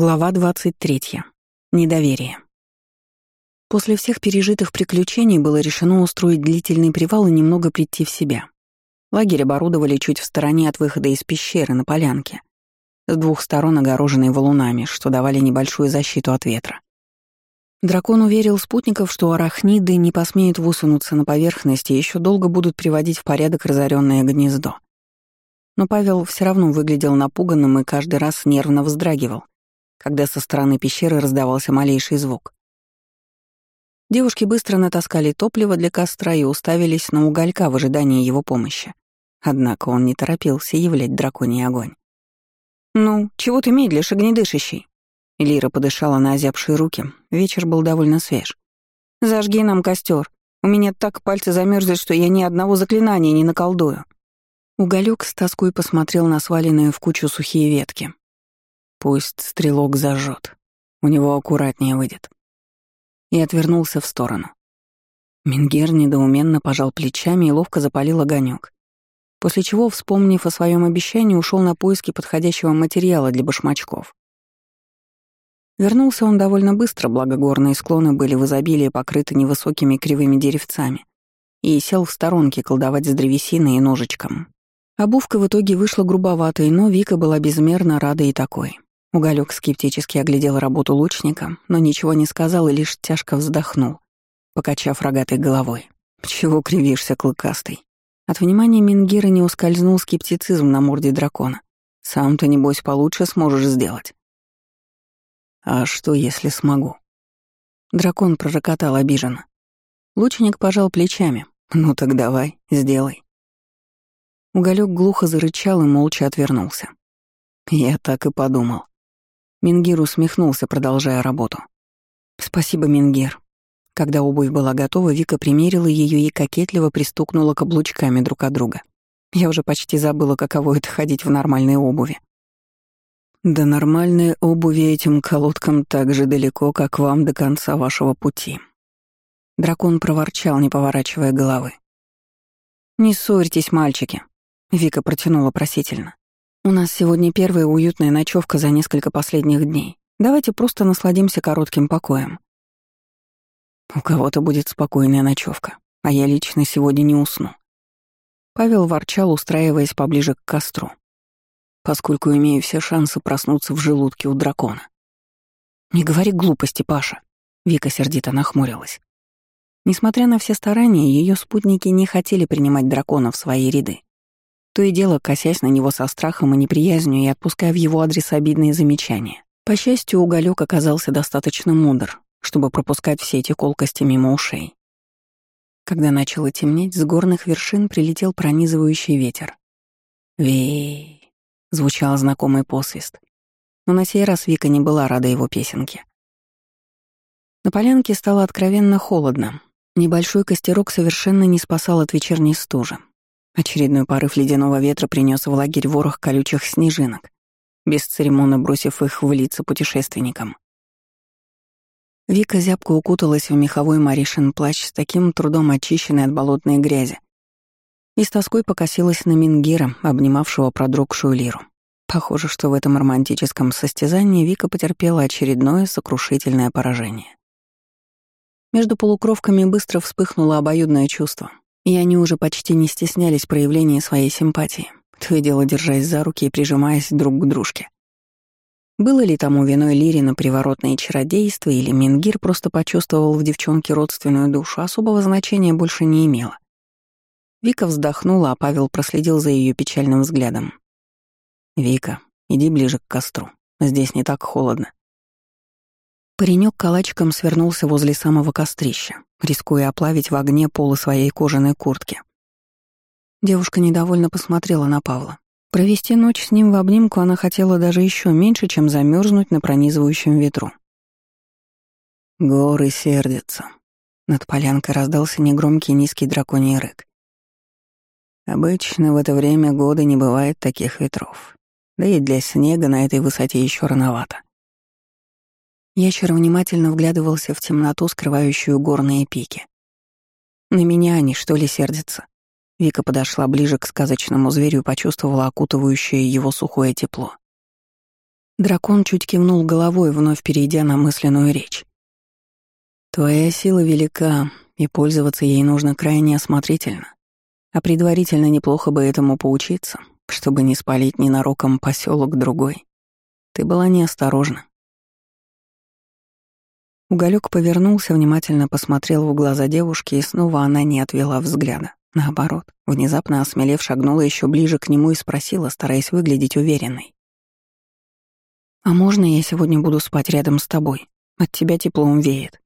Глава 23. Недоверие. После всех пережитых приключений было решено устроить длительный привал и немного прийти в себя. Лагерь оборудовали чуть в стороне от выхода из пещеры на полянке, с двух сторон огороженной валунами, что давали небольшую защиту от ветра. Дракон уверил спутников, что арахниды не посмеют высунуться на поверхность и еще долго будут приводить в порядок разоренное гнездо. Но Павел все равно выглядел напуганным и каждый раз нервно вздрагивал, когда со стороны пещеры раздавался малейший звук. Девушки быстро натаскали топливо для костра и уставились на уголька в ожидании его помощи. Однако он не торопился являть драконий огонь. «Ну, чего ты медлишь, огнедышащий?» Лира подышала на озябшие руки. Вечер был довольно свеж. «Зажги нам костер. У меня так пальцы замерзли, что я ни одного заклинания не наколдую». Уголек с тоской посмотрел на сваленные в кучу сухие ветки. Пусть стрелок зажжет. У него аккуратнее выйдет. И отвернулся в сторону. Мингер недоуменно пожал плечами и ловко запалил огонек. После чего, вспомнив о своем обещании, ушел на поиски подходящего материала для башмачков. Вернулся он довольно быстро, благо горные склоны были в изобилии покрыты невысокими кривыми деревцами, и сел в сторонке колдовать с древесиной и ножичком. Обувка в итоге вышла грубоватой, но Вика была безмерно рада и такой. Уголек скептически оглядел работу лучника, но ничего не сказал и лишь тяжко вздохнул, покачав рогатой головой. «Чего кривишься, клыкастый?» От внимания Мингира не ускользнул скептицизм на морде дракона. «Сам ты, небось, получше сможешь сделать». «А что, если смогу?» Дракон пророкотал обиженно. Лучник пожал плечами. «Ну так давай, сделай». Уголек глухо зарычал и молча отвернулся. Я так и подумал. Мингир усмехнулся, продолжая работу. «Спасибо, Мингир». Когда обувь была готова, Вика примерила ее и кокетливо пристукнула каблучками друг от друга. Я уже почти забыла, каково это ходить в нормальной обуви. «До нормальной обуви этим колодкам так же далеко, как вам до конца вашего пути». Дракон проворчал, не поворачивая головы. «Не ссорьтесь, мальчики», — Вика протянула просительно. У нас сегодня первая уютная ночевка за несколько последних дней. Давайте просто насладимся коротким покоем. У кого-то будет спокойная ночевка, а я лично сегодня не усну. Павел ворчал, устраиваясь поближе к костру, поскольку имею все шансы проснуться в желудке у дракона. «Не говори глупости, Паша», — Вика сердито нахмурилась. Несмотря на все старания, ее спутники не хотели принимать дракона в свои ряды то и дело косясь на него со страхом и неприязнью и отпуская в его адрес обидные замечания. По счастью, уголек оказался достаточно мудр, чтобы пропускать все эти колкости мимо ушей. Когда начало темнеть, с горных вершин прилетел пронизывающий ветер. «Вей!» — звучал знакомый посвист. Но на сей раз Вика не была рада его песенке. На полянке стало откровенно холодно. Небольшой костерок совершенно не спасал от вечерней стужи. Очередной порыв ледяного ветра принес в лагерь ворох колючих снежинок, бесцеремонно бросив их в лица путешественникам. Вика зябко укуталась в меховой Маришин плащ с таким трудом очищенный от болотной грязи и с тоской покосилась на Мингира, обнимавшего продрогшую лиру. Похоже, что в этом романтическом состязании Вика потерпела очередное сокрушительное поражение. Между полукровками быстро вспыхнуло обоюдное чувство, и они уже почти не стеснялись проявления своей симпатии, то и дело держась за руки и прижимаясь друг к дружке. Было ли тому виной Лирина приворотное чародейство, или Мингир просто почувствовал в девчонке родственную душу, особого значения больше не имело. Вика вздохнула, а Павел проследил за ее печальным взглядом. «Вика, иди ближе к костру. Здесь не так холодно». Паренек калачиком свернулся возле самого кострища, рискуя оплавить в огне полы своей кожаной куртки. Девушка недовольно посмотрела на Павла. Провести ночь с ним в обнимку она хотела даже еще меньше, чем замерзнуть на пронизывающем ветру. Горы сердятся. Над полянкой раздался негромкий низкий драконий рык. Обычно в это время года не бывает таких ветров. Да и для снега на этой высоте еще рановато. Ящер внимательно вглядывался в темноту, скрывающую горные пики. На меня они, что ли, сердятся? Вика подошла ближе к сказочному зверю и почувствовала окутывающее его сухое тепло. Дракон чуть кивнул головой, вновь перейдя на мысленную речь. «Твоя сила велика, и пользоваться ей нужно крайне осмотрительно. А предварительно неплохо бы этому поучиться, чтобы не спалить ненароком поселок другой. Ты была неосторожна. Уголек повернулся, внимательно посмотрел в глаза девушки, и снова она не отвела взгляда. Наоборот, внезапно осмелев шагнула еще ближе к нему и спросила, стараясь выглядеть уверенной. «А можно я сегодня буду спать рядом с тобой? От тебя теплом веет».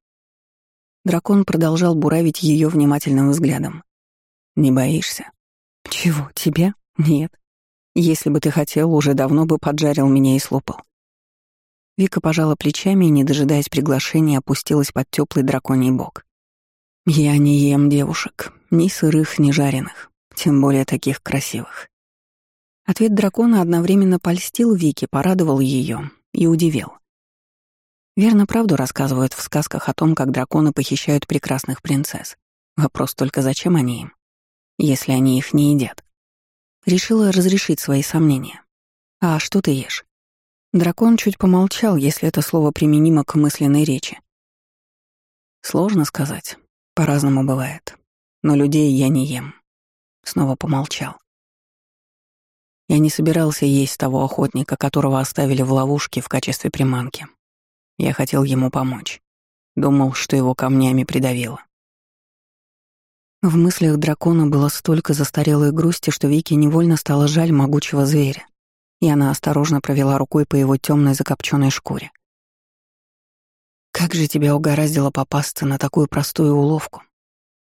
Дракон продолжал буравить ее внимательным взглядом. «Не боишься?» «Чего, тебя? Нет. Если бы ты хотел, уже давно бы поджарил меня и слопал. Вика пожала плечами и, не дожидаясь приглашения, опустилась под теплый драконий бок. «Я не ем девушек, ни сырых, ни жареных, тем более таких красивых». Ответ дракона одновременно польстил Вике, порадовал ее и удивил. Верно правду рассказывают в сказках о том, как драконы похищают прекрасных принцесс. Вопрос только, зачем они им, если они их не едят? Решила разрешить свои сомнения. «А что ты ешь?» Дракон чуть помолчал, если это слово применимо к мысленной речи. Сложно сказать. По-разному бывает. Но людей я не ем. Снова помолчал. Я не собирался есть того охотника, которого оставили в ловушке в качестве приманки. Я хотел ему помочь. Думал, что его камнями придавило. В мыслях дракона было столько застарелой грусти, что Вике невольно стало жаль могучего зверя, и она осторожно провела рукой по его темной закопченной шкуре. «Как же тебя угораздило попасться на такую простую уловку?»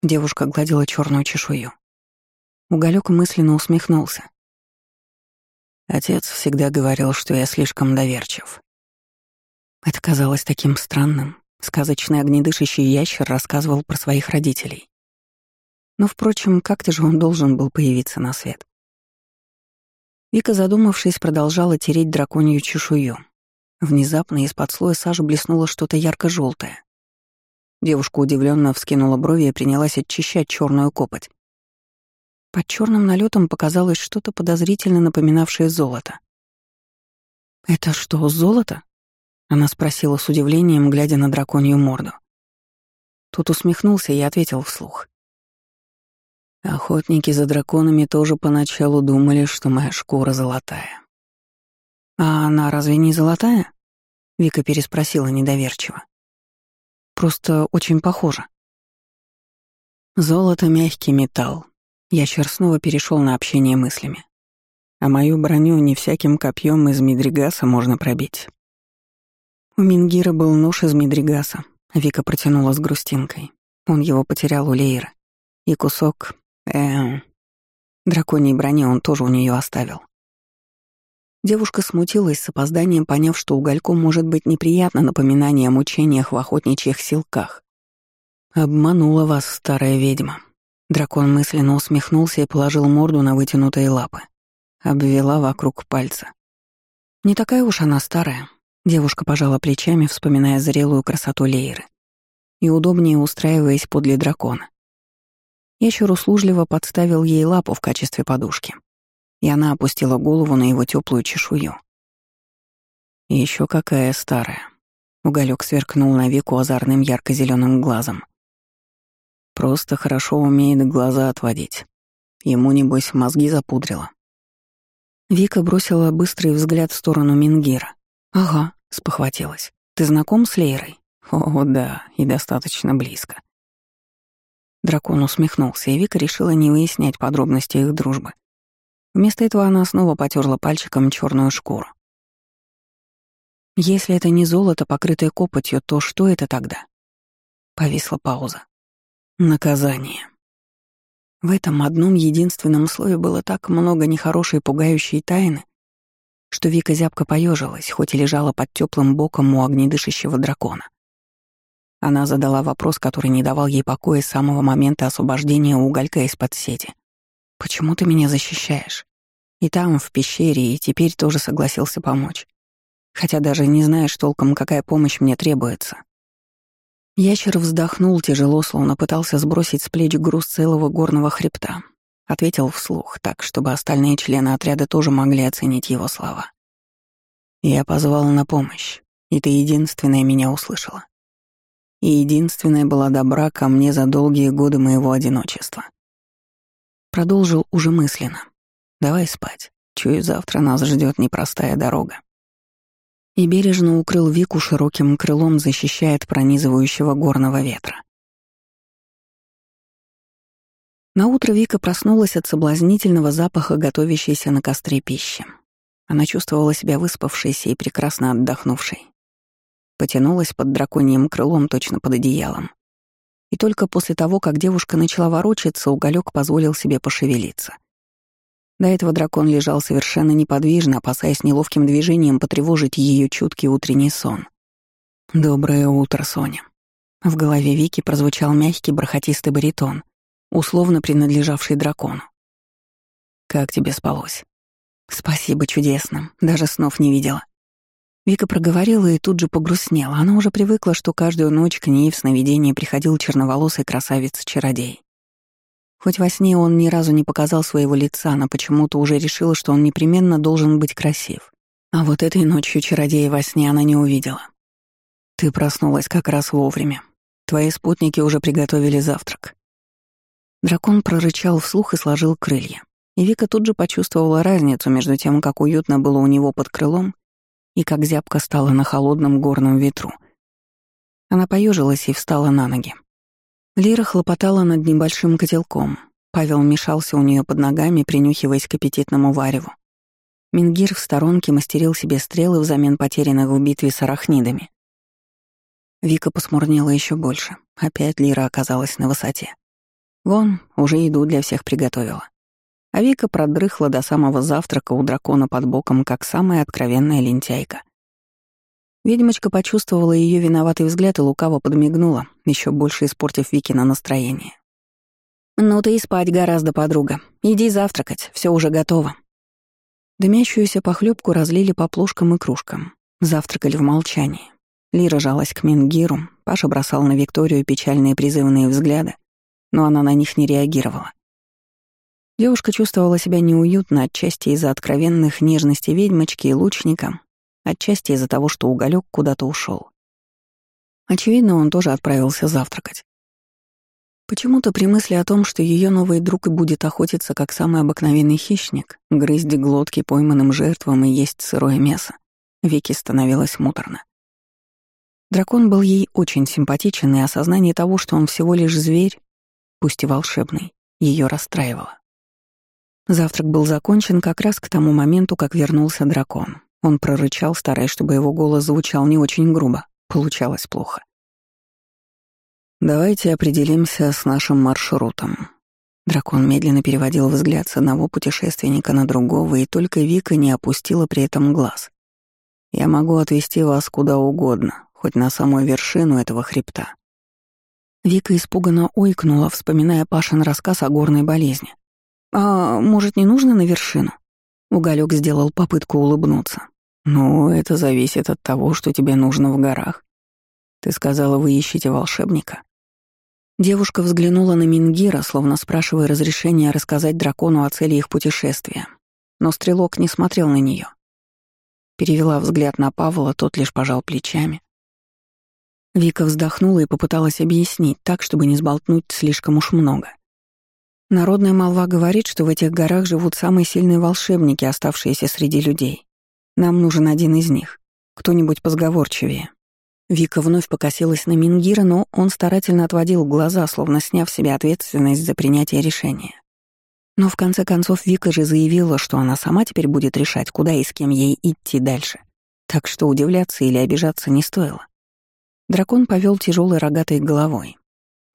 Девушка гладила черную чешую. Уголек мысленно усмехнулся. Отец всегда говорил, что я слишком доверчив. Это казалось таким странным. Сказочный огнедышащий ящер рассказывал про своих родителей. Но, впрочем, как-то же он должен был появиться на свет. Вика, задумавшись, продолжала тереть драконью чешую. Внезапно из-под слоя сажи блеснуло что-то ярко желтое Девушка удивленно вскинула брови и принялась очищать черную копоть. Под черным налетом показалось что-то подозрительно напоминавшее золото. «Это что, золото?» — она спросила с удивлением, глядя на драконью морду. Тут усмехнулся и ответил вслух. Охотники за драконами тоже поначалу думали, что моя шкура золотая. «А она разве не золотая?» — Вика переспросила недоверчиво. «Просто очень похоже». Золото — мягкий металл. Ящер снова перешел на общение мыслями. А мою броню не всяким копьем из Мидригаса можно пробить. У Мингира был нож из Мидригаса. Вика протянула с грустинкой. Он его потерял у Лейры. И кусок Эм... Драконьей брони он тоже у нее оставил. Девушка смутилась с опозданием, поняв, что угольку может быть неприятно напоминание о мучениях в охотничьих силках. «Обманула вас, старая ведьма». Дракон мысленно усмехнулся и положил морду на вытянутые лапы. Обвела вокруг пальца. «Не такая уж она старая», — девушка пожала плечами, вспоминая зрелую красоту Лейры и удобнее устраиваясь подле дракона. Ящер услужливо подставил ей лапу в качестве подушки, и она опустила голову на его теплую чешую. Еще какая старая. Уголек сверкнул на веку озорным ярко-зеленым глазом. Просто хорошо умеет глаза отводить. Ему, небось, мозги запудрило. Вика бросила быстрый взгляд в сторону Мингира. «Ага», — спохватилась. «Ты знаком с Лейрой?» «О, да, и достаточно близко». Дракон усмехнулся, и Вика решила не выяснять подробности их дружбы. Вместо этого она снова потерла пальчиком черную шкуру. Если это не золото, покрытое копотью, то что это тогда? Повисла пауза. Наказание. В этом одном единственном слове было так много нехорошей пугающей тайны, что Вика зябко поежилась, хоть и лежала под теплым боком у огнедышащего дракона. Она задала вопрос, который не давал ей покоя с самого момента освобождения уголька из-под сети. «Почему ты меня защищаешь?» И там, в пещере, и теперь тоже согласился помочь. Хотя даже не знаешь толком, какая помощь мне требуется. Ящер вздохнул тяжело, словно пытался сбросить с плеч груз целого горного хребта. Ответил вслух, так, чтобы остальные члены отряда тоже могли оценить его слова. Я позвал на помощь, и ты единственная меня услышала. И единственная была добра ко мне за долгие годы моего одиночества. Продолжил уже мысленно. Давай спать. Чую, завтра нас ждет непростая дорога. И бережно укрыл Вику широким крылом, защищая от пронизывающего горного ветра. Наутро Вика проснулась от соблазнительного запаха готовящейся на костре пищи. Она чувствовала себя выспавшейся и прекрасно отдохнувшей. Потянулась под драконьим крылом точно под одеялом. И только после того, как девушка начала ворочаться, уголек позволил себе пошевелиться. До этого дракон лежал совершенно неподвижно, опасаясь неловким движением потревожить ее чуткий утренний сон. «Доброе утро, Соня». В голове Вики прозвучал мягкий бархатистый баритон — условно принадлежавший дракону. «Как тебе спалось?» «Спасибо, чудесно. Даже снов не видела». Вика проговорила и тут же погрустнела. Она уже привыкла, что каждую ночь к ней в сновидении приходил черноволосый красавец-чародей. Хоть во сне он ни разу не показал своего лица, она почему-то уже решила, что он непременно должен быть красив. А вот этой ночью чародея во сне она не увидела. «Ты проснулась как раз вовремя. Твои спутники уже приготовили завтрак. Дракон прорычал вслух и сложил крылья. И Вика тут же почувствовала разницу между тем, как уютно было у него под крылом и как зябко стало на холодном горном ветру. Она поежилась и встала на ноги. Лира хлопотала над небольшим котелком. Павел мешался у нее под ногами, принюхиваясь к аппетитному вареву. Мингир в сторонке мастерил себе стрелы взамен потерянных в битве с арахнидами. Вика посмурнела еще больше. Опять Лира оказалась на высоте. Вон, уже еду для всех приготовила. А Вика продрыхла до самого завтрака у дракона под боком, как самая откровенная лентяйка. Ведьмочка почувствовала ее виноватый взгляд и лукаво подмигнула, еще больше испортив Викина настроение. «Ну ты и спать гораздо, подруга. Иди завтракать, все уже готово». Дымящуюся похлебку разлили по плошкам и кружкам. Завтракали в молчании. Лира жалась к Мингиру, Паша бросал на Викторию печальные призывные взгляды, но она на них не реагировала. Девушка чувствовала себя неуютно отчасти из-за откровенных нежностей ведьмочки и лучника, отчасти из-за того, что уголек куда-то ушел. Очевидно, он тоже отправился завтракать. Почему-то при мысли о том, что ее новый друг и будет охотиться как самый обыкновенный хищник, грызть глотки пойманным жертвам и есть сырое мясо, Вики становилось муторно. Дракон был ей очень симпатичен, и осознание того, что он всего лишь зверь, пусть и волшебный, ее расстраивало. Завтрак был закончен как раз к тому моменту, как вернулся дракон. Он прорычал, стараясь, чтобы его голос звучал не очень грубо. Получалось плохо. «Давайте определимся с нашим маршрутом». Дракон медленно переводил взгляд с одного путешественника на другого, и только Вика не опустила при этом глаз. «Я могу отвезти вас куда угодно, хоть на самую вершину этого хребта. Вика испуганно ойкнула, вспоминая Пашин рассказ о горной болезни. «А может, не нужно на вершину?» Уголек сделал попытку улыбнуться. «Ну, это зависит от того, что тебе нужно в горах. Ты сказала, вы ищете волшебника?» Девушка взглянула на Мингира, словно спрашивая разрешения рассказать дракону о цели их путешествия. Но стрелок не смотрел на нее. Перевела взгляд на Павла, тот лишь пожал плечами. Вика вздохнула и попыталась объяснить так, чтобы не сболтнуть слишком уж много. Народная молва говорит, что в этих горах живут самые сильные волшебники, оставшиеся среди людей. Нам нужен один из них. Кто-нибудь позговорчивее. Вика вновь покосилась на Мингира, но он старательно отводил глаза, словно сняв себе ответственность за принятие решения. Но в конце концов Вика же заявила, что она сама теперь будет решать, куда и с кем ей идти дальше. Так что удивляться или обижаться не стоило. Дракон повел тяжелой рогатой головой.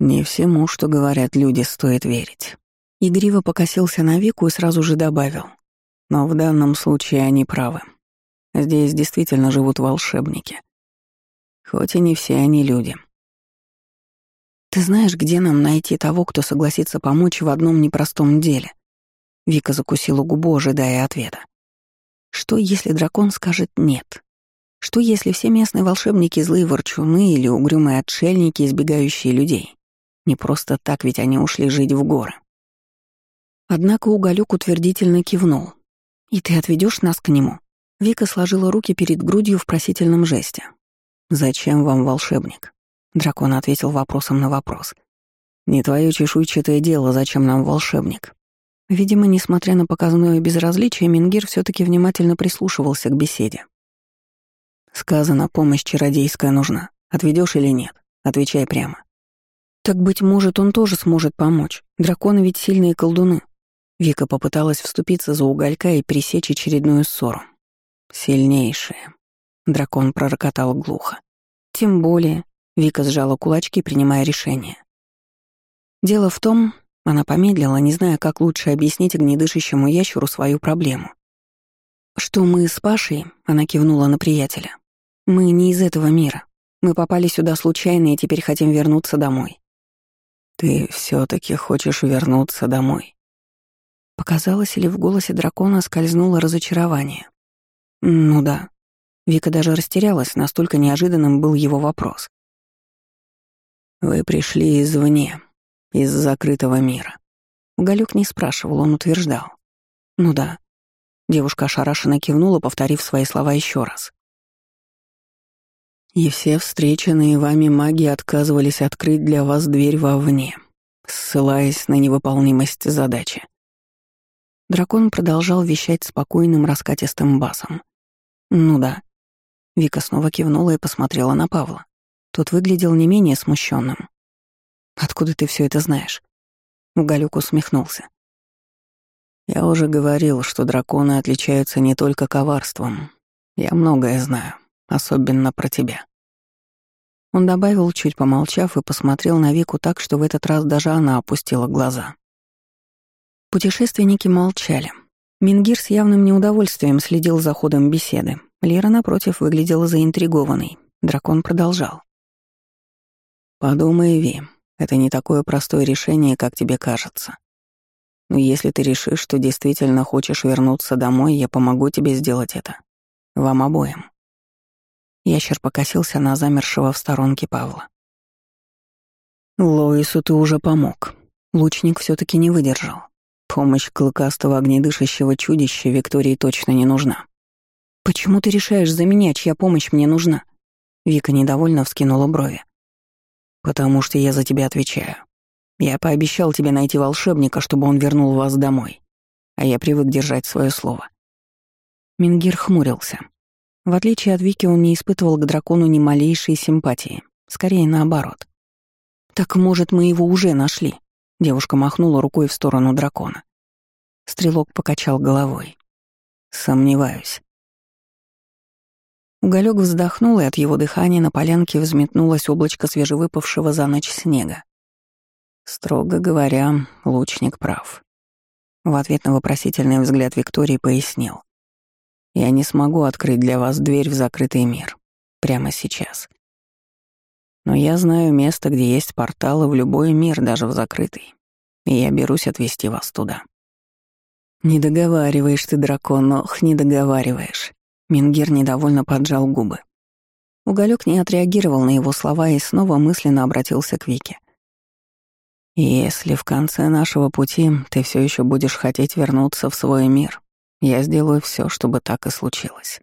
Не всему, что говорят люди, стоит верить. Игриво покосился на Вику и сразу же добавил. Но в данном случае они правы. Здесь действительно живут волшебники. Хоть и не все они люди. «Ты знаешь, где нам найти того, кто согласится помочь в одном непростом деле?» Вика закусила губу, ожидая ответа. «Что, если дракон скажет «нет»? Что если все местные волшебники злые ворчуны или угрюмые отшельники, избегающие людей? Не просто так, ведь они ушли жить в горы. Однако Уголюк утвердительно кивнул. «И ты отведешь нас к нему?» Вика сложила руки перед грудью в просительном жесте. «Зачем вам волшебник?» Дракон ответил вопросом на вопрос. «Не твое чешуйчатое дело, зачем нам волшебник?» Видимо, несмотря на показное безразличие, Мингир все таки внимательно прислушивался к беседе. «Сказано, помощь чародейская нужна. Отведешь или нет? Отвечай прямо». «Так, быть может, он тоже сможет помочь. Драконы ведь сильные колдуны». Вика попыталась вступиться за уголька и пресечь очередную ссору. «Сильнейшие», — дракон пророкотал глухо. «Тем более», — Вика сжала кулачки, принимая решение. «Дело в том, она помедлила, не зная, как лучше объяснить огнедышащему ящеру свою проблему. «Что мы с Пашей?» — она кивнула на приятеля. «Мы не из этого мира. Мы попали сюда случайно и теперь хотим вернуться домой». «Ты все таки хочешь вернуться домой?» Показалось ли в голосе дракона скользнуло разочарование? «Ну да». Вика даже растерялась, настолько неожиданным был его вопрос. «Вы пришли извне, из закрытого мира. Уголек не спрашивал, он утверждал. Ну да. Девушка ошарашенно кивнула, повторив свои слова еще раз. И все встреченные вами маги отказывались открыть для вас дверь вовне, ссылаясь на невыполнимость задачи. Дракон продолжал вещать спокойным раскатистым басом. «Ну да». Вика снова кивнула и посмотрела на Павла. Тот выглядел не менее смущенным. Откуда ты все это знаешь?» Уголек усмехнулся. «Я уже говорил, что драконы отличаются не только коварством. Я многое знаю, особенно про тебя». Он добавил, чуть помолчав, и посмотрел на Вику так, что в этот раз даже она опустила глаза. Путешественники молчали. Мингир с явным неудовольствием следил за ходом беседы. Лера, напротив, выглядела заинтригованной. Дракон продолжал. «Подумай, Ви, это не такое простое решение, как тебе кажется. Но если ты решишь, что действительно хочешь вернуться домой, я помогу тебе сделать это. Вам обоим. Ящер покосился на замершего в сторонке Павла. Лоису ты уже помог. Лучник все таки не выдержал. Помощь клыкастого огнедышащего чудища Виктории точно не нужна. «Почему ты решаешь за меня, чья помощь мне нужна?» Вика недовольно вскинула брови. «Потому что я за тебя отвечаю. Я пообещал тебе найти волшебника, чтобы он вернул вас домой. А я привык держать свое слово». Мингир хмурился. В отличие от Вики, он не испытывал к дракону ни малейшей симпатии. Скорее, наоборот. «Так, может, мы его уже нашли?» Девушка махнула рукой в сторону дракона. Стрелок покачал головой. «Сомневаюсь. Уголек вздохнул, и от его дыхания на полянке взметнулось облачко свежевыпавшего за ночь снега. Строго говоря, лучник прав. В ответ на вопросительный взгляд Виктории пояснил. «Я не смогу открыть для вас дверь в закрытый мир. Прямо сейчас. Но я знаю место, где есть порталы в любой мир, даже в закрытый. И я берусь отвезти вас туда». «Не договариваешь ты, дракон, ох, не договариваешь. Мингер недовольно поджал губы. Уголек не отреагировал на его слова и снова мысленно обратился к Вике. «Если в конце нашего пути ты все еще будешь хотеть вернуться в свой мир, я сделаю все, чтобы так и случилось».